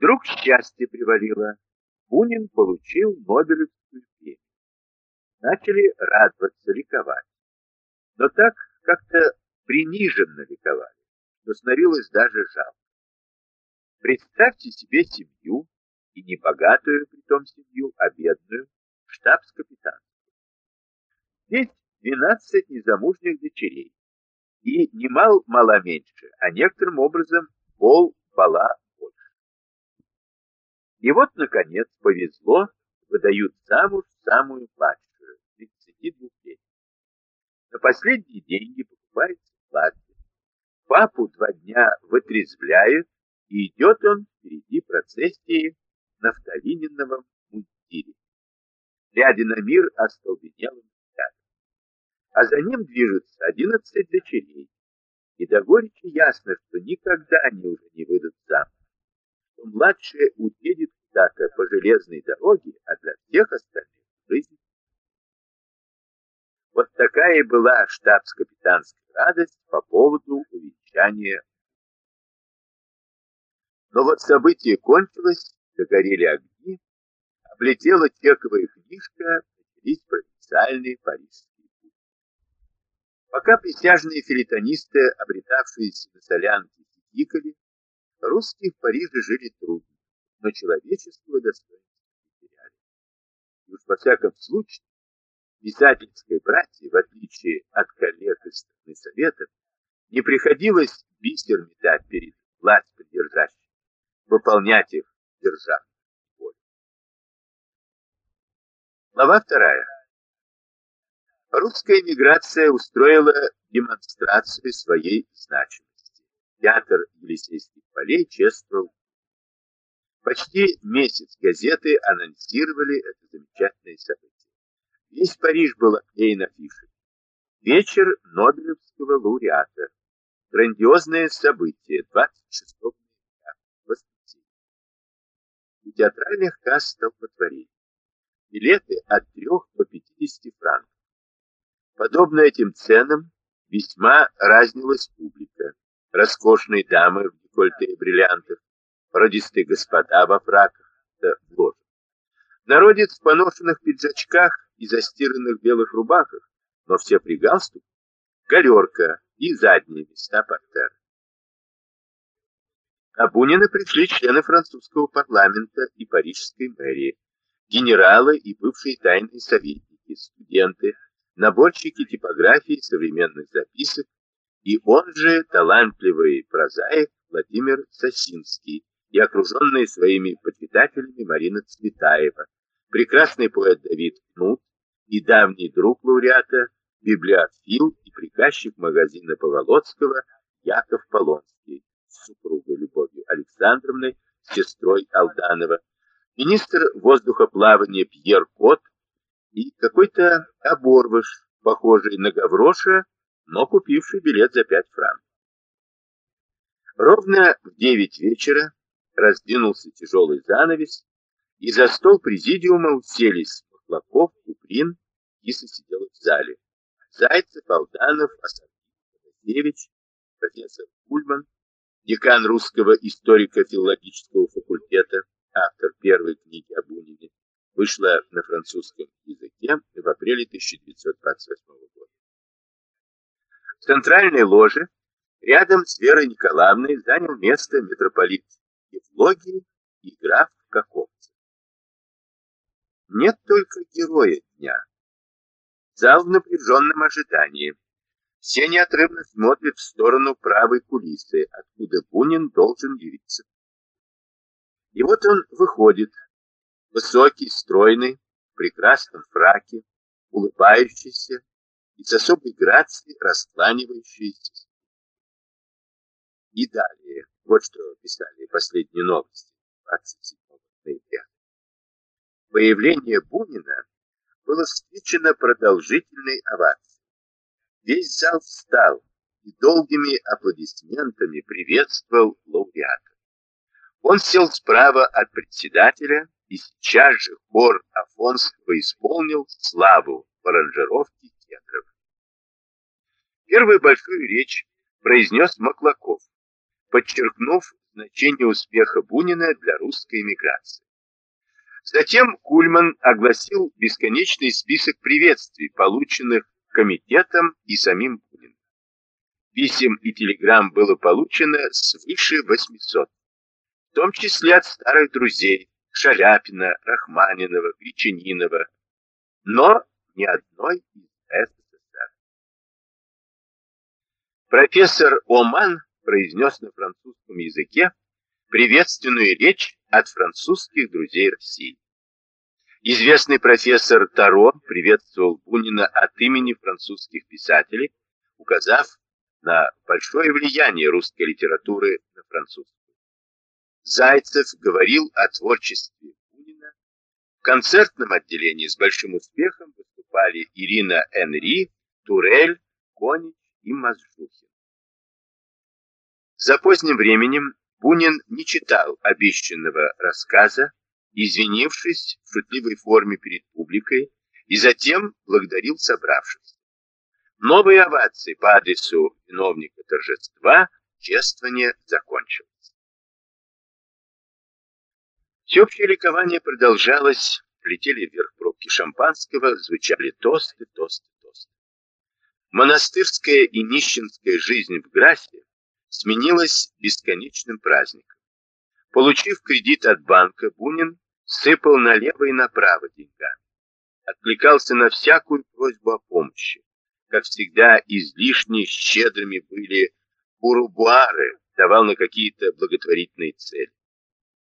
Вдруг счастье привалило. Бунин получил Нобелевскую премию. Начали радоваться, ликовать. Но так как-то приниженно ликовали, что становилось даже жалко. Представьте себе семью, и не богатую при том семью, а бедную, штабс-капитан. Здесь 12 незамужних дочерей, и немал мало меньше, а некоторым образом пол больше. И вот, наконец, повезло, выдают замуж самую младшую, 32 лет. На последние деньги покупается платье. Папу два дня вытрезвляют, и идет он впереди процессии нафталиненного мундире. Глядя на мир остолбенелым взглядом. А за ним движутся одиннадцать дочерей. И до горечи ясно, что никогда они уже не выйдут замуж. Младшая уедет куда-то по железной дороге, а для всех остальных жизнь. Вот такая была штабс-капитанская радость по поводу увенчания. Но вот событие кончилось, загорели огни, облетела чековая книжка, начались провинциальные парижские пути. Пока присяжные филитонисты, обретавшиеся на солянке, хихикали, русские в Париже жили трудно, но человеческого достоинства не теряли. И уж во всяком случае, писательской братье, в отличие от коллег из страны Советов, не приходилось бисер метать перед власть придержащим, выполнять их державную волю. Глава вторая. Русская эмиграция устроила демонстрацию своей значимости. Театр Елисейских полей чествовал. Почти месяц газеты анонсировали это замечательное событие. Весь Париж был оклеен афишей. Вечер Нобелевского лауреата. Грандиозное событие 26 у театральных касс столпотворений. Билеты от 3 до 50 франков. Подобно этим ценам весьма разнилась публика. Роскошные дамы в декольте и бриллиантах, породистые господа во фраках да в ложах. Народец в поношенных пиджачках и застиранных белых рубахах, но все при галстуке, галерка и задние места портера. На Бунина пришли члены французского парламента и парижской мэрии, генералы и бывшие тайные советники, студенты, наборщики типографии современных записок и он же талантливый прозаик Владимир Сосинский и окруженные своими почитателями Марина Цветаева, прекрасный поэт Давид Кнут и давний друг лауреата, библиофил и приказчик магазина Поволоцкого Яков Полонский с супругой Любовью Александровной, сестрой Алданова, министр воздухоплавания Пьер Кот и какой-то оборвыш, похожий на Гавроша, но купивший билет за пять франков. Ровно в девять вечера раздвинулся тяжелый занавес, и за стол президиума уселись Маклаков, Куприн, Киса сидела в зале. Зайцев, Алданов, Асадович, профессор Кульман, декан русского историко-филологического факультета, автор первой книги о Бунине, вышла на французском языке в апреле 1928 года. В центральной ложе рядом с Верой Николаевной занял место митрополит Евлогий и граф Каковцев. Нет только героя дня. Зал в напряженном ожидании. Все неотрывно смотрят в сторону правой кулисы, откуда Бунин должен явиться. И вот он выходит, высокий, стройный, в прекрасном фраке, улыбающийся и с особой грацией раскланивающийся. И далее, вот что писали последние новости 27 ноября. Появление Бунина было встречено продолжительной овацией. Весь зал встал и долгими аплодисментами приветствовал лауреата. Он сел справа от председателя, и сейчас же хор Афонского исполнил славу в аранжировке кедров. Первую большую речь произнес Маклаков, подчеркнув значение успеха Бунина для русской эмиграции. Затем Кульман огласил бесконечный список приветствий, полученных комитетом и самим Буниным. Писем и телеграмм было получено свыше 800, в том числе от старых друзей Шаляпина, Рахманинова, Гречанинова, но ни одной из. Профессор Оман произнес на французском языке приветственную речь от французских друзей России. Известный профессор Таро приветствовал Бунина от имени французских писателей, указав на большое влияние русской литературы на французскую. Зайцев говорил о творчестве Бунина. В концертном отделении с большим успехом выступали Ирина Энри, Турель, Конич и Мазжухин. За поздним временем Бунин не читал обещанного рассказа, извинившись в шутливой форме перед публикой, и затем благодарил собравшихся. Новые овации по адресу виновника торжества чествование закончилось. Всеобщее ликование продолжалось, летели вверх пробки шампанского, звучали тосты, тосты, тосты. Монастырская и нищенская жизнь в Грасе сменилась бесконечным праздником. Получив кредит от банка, Бунин сыпал налево и направо деньгами. Откликался на всякую просьбу о помощи. Как всегда, излишне щедрыми были урубуары, давал на какие-то благотворительные цели.